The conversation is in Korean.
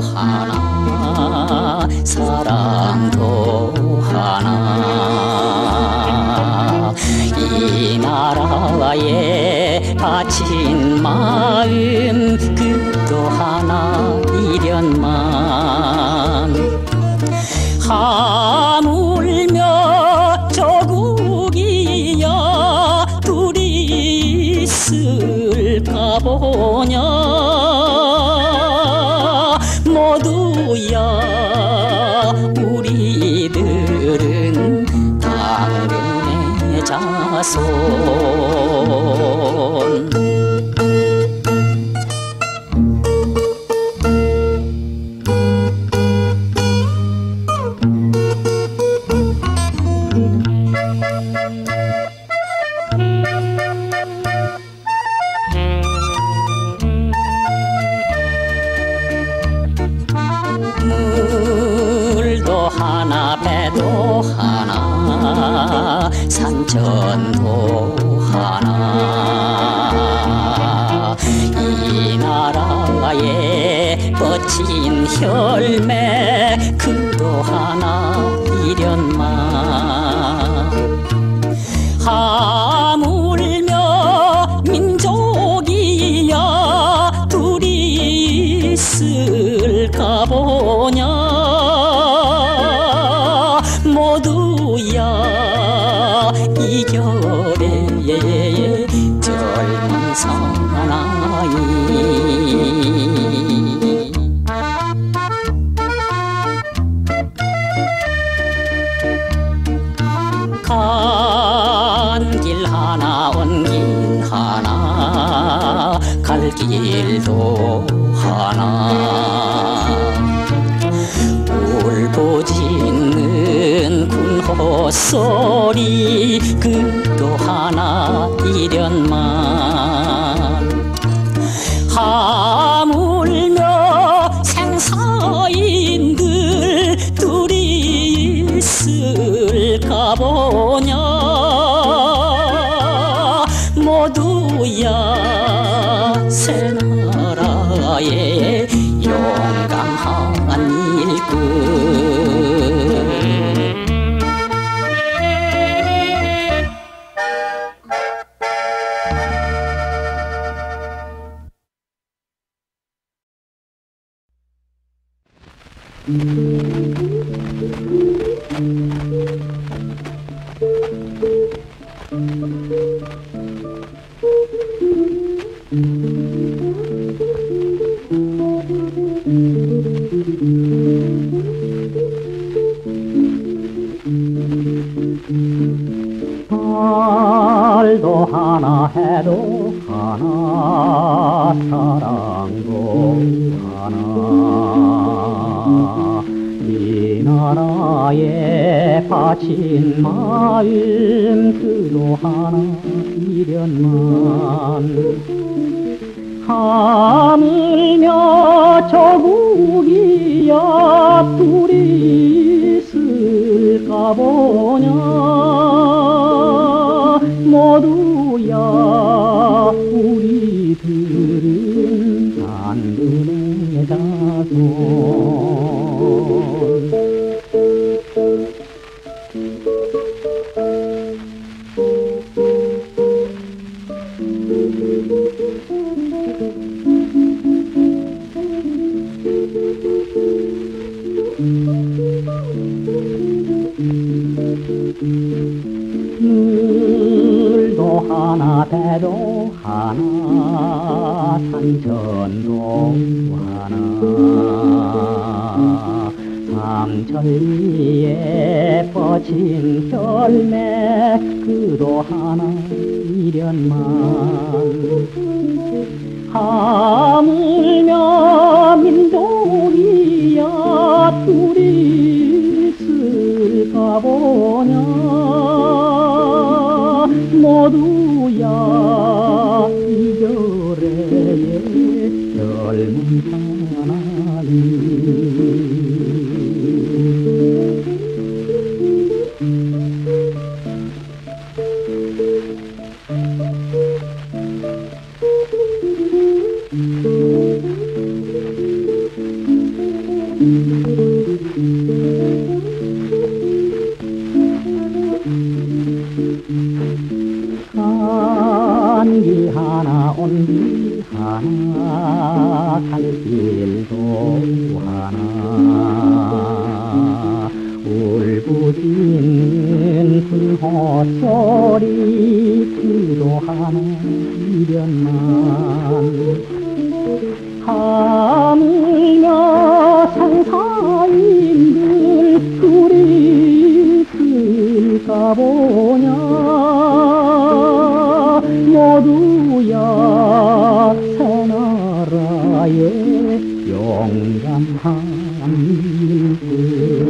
하나 사랑도 하나. 이 나라에 바친 마음 그도 하나 이련만. 하물며 조국이야 둘이 있을까 보냐 우리들은 당근의 자손 배도 하나 산천도 하나. 이 나라에 뻗친 혈매 그도 하나 갈 길도 하나. 울부짖는 군 헛소리 그도 하나 이련만. 하물며 생사인들 둘이 있을까 보냐 말도 하나 해도 하나 사랑도 하나 이 나라에 바친 마음 그도 하나 이련만. 하물며 조국이야 둘이 당근 하나 배도 하나 산천도 하나 삼천리에 뻗친 혈매 그도 하나 이련만. 하물며 민족이야 Oh. 한길 하나 온길 하나 산길도 하나. 울부짖는 불호소리 기도하는 이련만. 하 나라의 용감한 일들